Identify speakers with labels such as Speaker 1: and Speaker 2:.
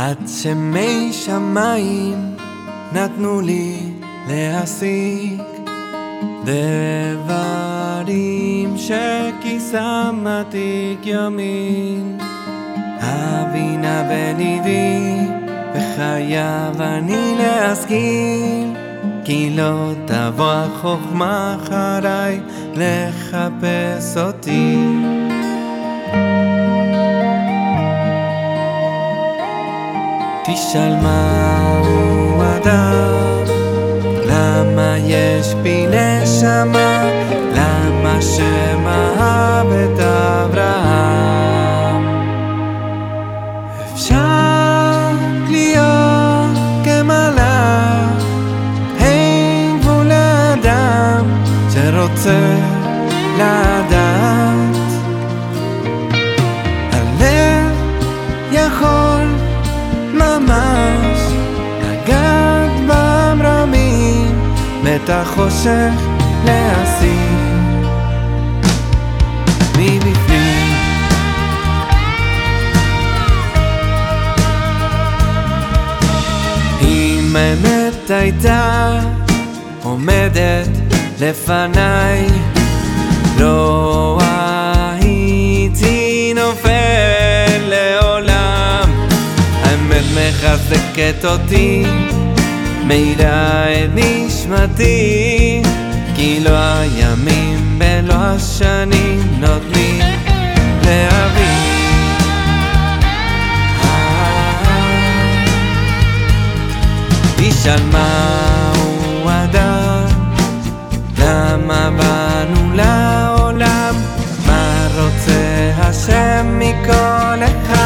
Speaker 1: עצמי שמיים נתנו לי להשיג דברים שכיסם עתיק יומין הבינה בליבי וחייב אני להשכיל כי לא תבוא החוכמה אחריי לחפש אותי תשאל מהו אדם, למה יש בי נשמה, למה שמאהב את אברהם. אפשר להיות כמלאך, אין גבול לאדם שרוצה לדעת. הלב יכול ממש. לגעת במרמים ואת החושך להסיר. אם האמת הייתה עומדת לפניי לא מחזקת אותי מאירה את נשמתי כי לא הימים ולא השנים נותנים להבין. תשאל מהו אדם, למה באנו לעולם, מה רוצה השם מכל אחד